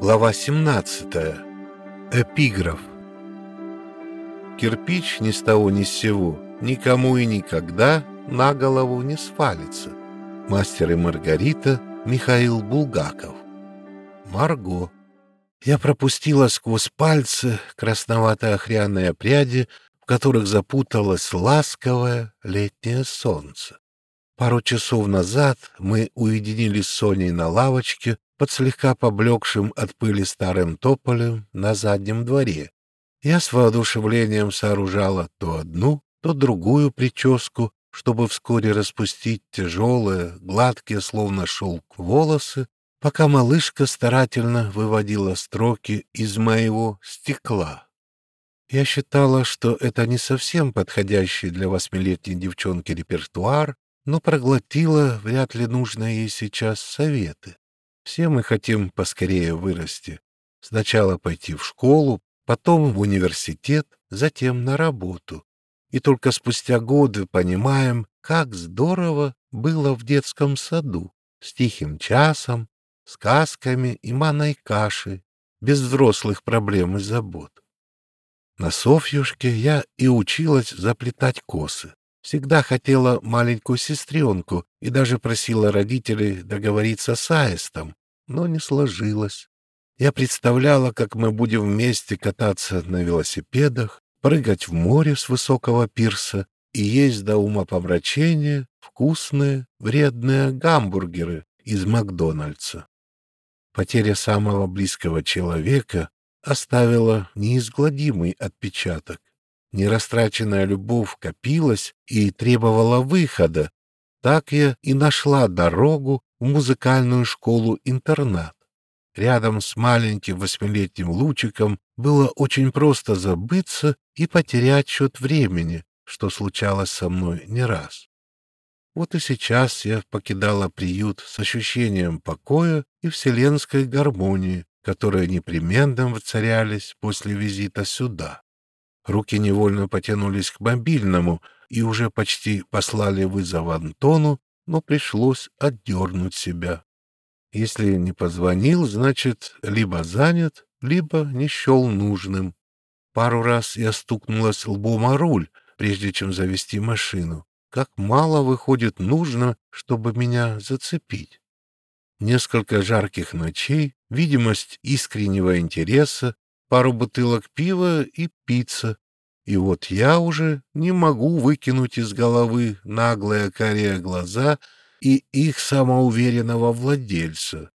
Глава 17. Эпиграф. Кирпич ни с того ни с сего никому и никогда на голову не свалится. Мастер и Маргарита Михаил Булгаков. Марго. Я пропустила сквозь пальцы красновато-охряные пряди, в которых запуталось ласковое летнее солнце. Пару часов назад мы уединились с Соней на лавочке под слегка поблекшим от пыли старым тополем на заднем дворе. Я с воодушевлением сооружала то одну, то другую прическу, чтобы вскоре распустить тяжелые, гладкие, словно шелк, волосы, пока малышка старательно выводила строки из моего стекла. Я считала, что это не совсем подходящий для восьмилетней девчонки репертуар, но проглотила вряд ли нужные ей сейчас советы. Все мы хотим поскорее вырасти. Сначала пойти в школу, потом в университет, затем на работу. И только спустя годы понимаем, как здорово было в детском саду, с тихим часом, сказками и манной кашей, без взрослых проблем и забот. На Софьюшке я и училась заплетать косы. Всегда хотела маленькую сестренку и даже просила родителей договориться с Аистом, но не сложилось. Я представляла, как мы будем вместе кататься на велосипедах, прыгать в море с высокого пирса и есть до ума помрачения вкусные, вредные гамбургеры из Макдональдса. Потеря самого близкого человека оставила неизгладимый отпечаток. Нерастраченная любовь копилась и требовала выхода. Так я и нашла дорогу в музыкальную школу-интернат. Рядом с маленьким восьмилетним лучиком было очень просто забыться и потерять счет времени, что случалось со мной не раз. Вот и сейчас я покидала приют с ощущением покоя и вселенской гармонии, которые непременно воцарялись после визита сюда. Руки невольно потянулись к мобильному и уже почти послали вызов Антону, но пришлось отдернуть себя. Если не позвонил, значит, либо занят, либо не счел нужным. Пару раз я стукнулась лбом о руль, прежде чем завести машину. Как мало, выходит, нужно, чтобы меня зацепить. Несколько жарких ночей, видимость искреннего интереса, пару бутылок пива и пицца. И вот я уже не могу выкинуть из головы наглые корее глаза и их самоуверенного владельца.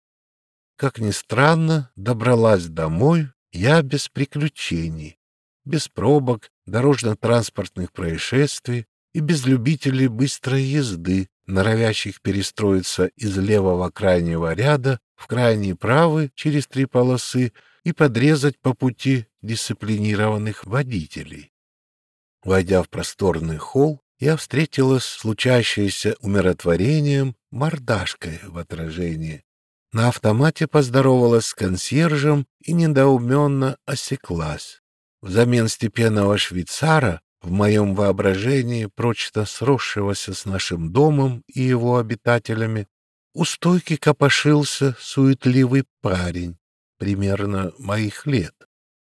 Как ни странно, добралась домой я без приключений, без пробок, дорожно-транспортных происшествий и без любителей быстрой езды, норовящих перестроиться из левого крайнего ряда в крайний правый через три полосы и подрезать по пути дисциплинированных водителей. Войдя в просторный холл, я встретилась с случающейся умиротворением мордашкой в отражении. На автомате поздоровалась с консьержем и недоуменно осеклась. Взамен степенного швейцара в моем воображении, прочно сросшегося с нашим домом и его обитателями, у стойки копошился суетливый парень, примерно моих лет.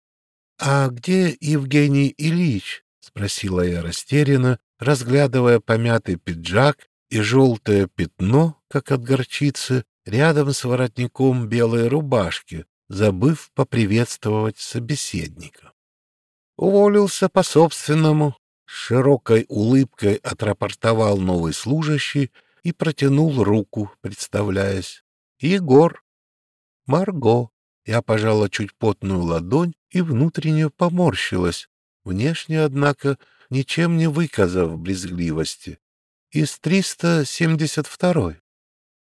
— А где Евгений Ильич? — спросила я растерянно, разглядывая помятый пиджак и желтое пятно, как от горчицы, рядом с воротником белой рубашки, забыв поприветствовать собеседника. Уволился по-собственному, с широкой улыбкой отрапортовал новый служащий и протянул руку, представляясь. «Егор!» «Марго!» Я пожала чуть потную ладонь и внутренне поморщилась. Внешне, однако, ничем не выказав брезгливости. Из 372-й.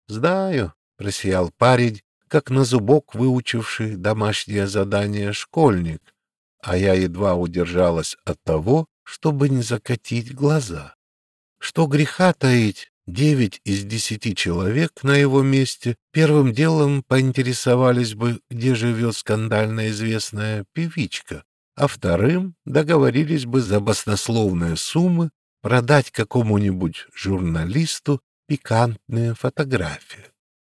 «Знаю», — просиял парень, как на зубок выучивший домашнее задание школьник, а я едва удержалась от того, чтобы не закатить глаза. Что греха таить, девять из десяти человек на его месте первым делом поинтересовались бы, где живет скандально известная певичка, а вторым договорились бы за баснословные суммы продать какому-нибудь журналисту пикантные фотографии.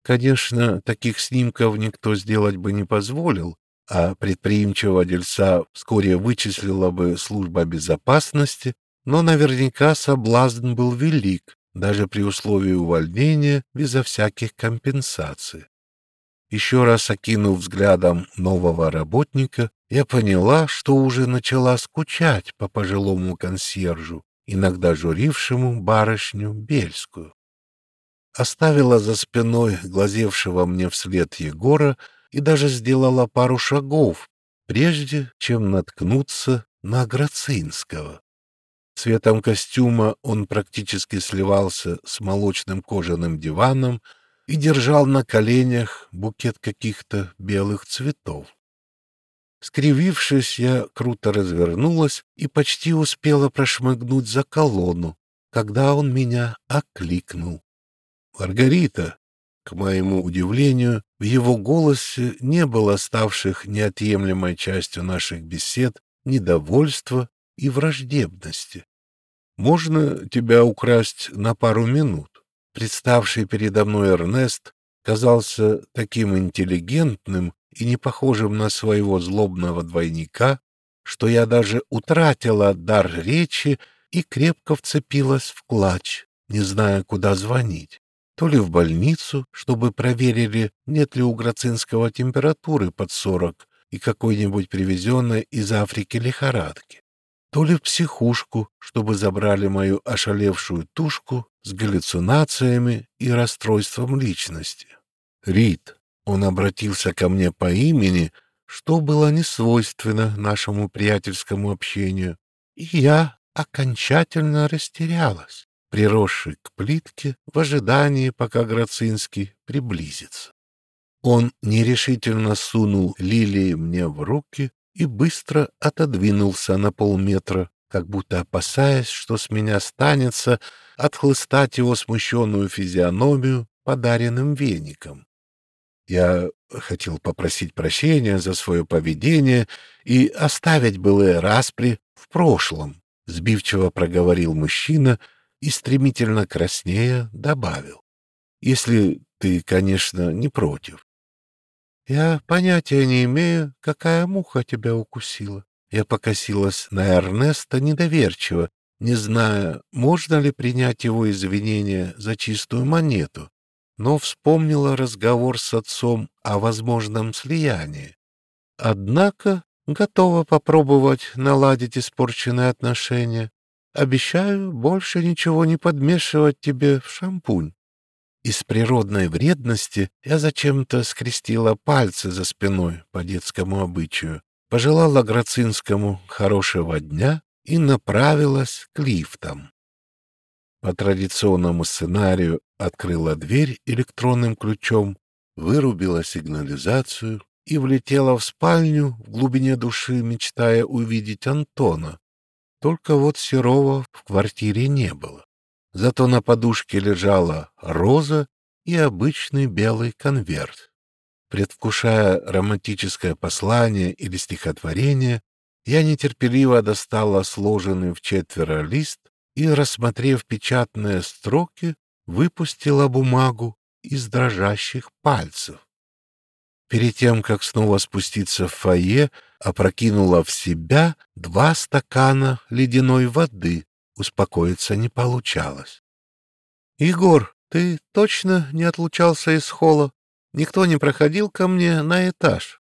Конечно, таких снимков никто сделать бы не позволил, а предприимчивого дельца вскоре вычислила бы служба безопасности, но наверняка соблазн был велик, даже при условии увольнения безо всяких компенсаций. Еще раз окинув взглядом нового работника, я поняла, что уже начала скучать по пожилому консьержу, иногда журившему барышню Бельскую. Оставила за спиной глазевшего мне вслед Егора и даже сделала пару шагов, прежде чем наткнуться на Грацинского. Цветом костюма он практически сливался с молочным кожаным диваном и держал на коленях букет каких-то белых цветов. Скривившись, я круто развернулась и почти успела прошмыгнуть за колонну, когда он меня окликнул. «Маргарита!» К моему удивлению, в его голосе не было ставших неотъемлемой частью наших бесед недовольства и враждебности. «Можно тебя украсть на пару минут?» Представший передо мной Эрнест казался таким интеллигентным и не похожим на своего злобного двойника, что я даже утратила дар речи и крепко вцепилась в клатч, не зная, куда звонить. То ли в больницу, чтобы проверили, нет ли у Грацинского температуры под сорок и какой-нибудь привезенной из Африки лихорадки, то ли в психушку, чтобы забрали мою ошалевшую тушку с галлюцинациями и расстройством личности. Рид, он обратился ко мне по имени, что было несвойственно нашему приятельскому общению, и я окончательно растерялась, приросший к плитке в ожидании, пока Грацинский приблизится. Он нерешительно сунул лилии мне в руки и быстро отодвинулся на полметра, как будто опасаясь, что с меня станется отхлыстать его смущенную физиономию подаренным веником. Я хотел попросить прощения за свое поведение и оставить былые распри в прошлом, сбивчиво проговорил мужчина и стремительно краснея добавил. Если ты, конечно, не против. Я понятия не имею, какая муха тебя укусила. Я покосилась на Эрнеста недоверчиво, не зная, можно ли принять его извинения за чистую монету, но вспомнила разговор с отцом о возможном слиянии. Однако готова попробовать наладить испорченные отношения. Обещаю больше ничего не подмешивать тебе в шампунь. Из природной вредности я зачем-то скрестила пальцы за спиной по детскому обычаю пожелала Грацинскому хорошего дня и направилась к лифтам. По традиционному сценарию открыла дверь электронным ключом, вырубила сигнализацию и влетела в спальню в глубине души, мечтая увидеть Антона. Только вот Серова в квартире не было. Зато на подушке лежала роза и обычный белый конверт. Предвкушая романтическое послание или стихотворение, я нетерпеливо достала сложенный в четверо лист и, рассмотрев печатные строки, выпустила бумагу из дрожащих пальцев. Перед тем, как снова спуститься в фойе, опрокинула в себя два стакана ледяной воды. Успокоиться не получалось. — Егор, ты точно не отлучался из холла? Никто не проходил ко мне на этаж.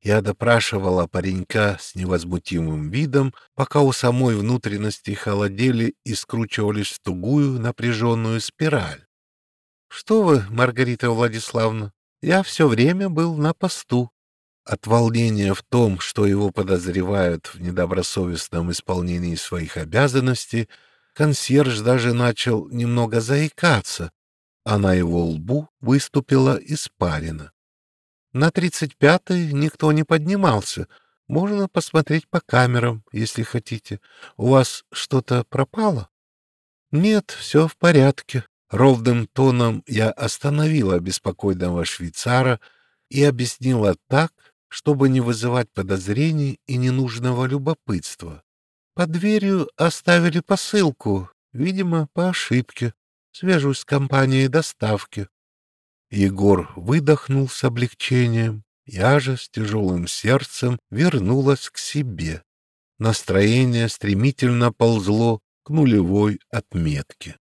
Я допрашивала паренька с невозмутимым видом, пока у самой внутренности холодели и скручивались в тугую напряженную спираль. — Что вы, Маргарита Владиславовна, я все время был на посту. От волнения в том, что его подозревают в недобросовестном исполнении своих обязанностей, консьерж даже начал немного заикаться, а на его лбу выступила испарина. На тридцать пятый никто не поднимался. Можно посмотреть по камерам, если хотите. У вас что-то пропало? Нет, все в порядке. Ровным тоном я остановила беспокойного швейцара и объяснила так, чтобы не вызывать подозрений и ненужного любопытства. Под дверью оставили посылку, видимо, по ошибке. Свяжусь с компанией доставки. Егор выдохнул с облегчением. Я же с тяжелым сердцем вернулась к себе. Настроение стремительно ползло к нулевой отметке.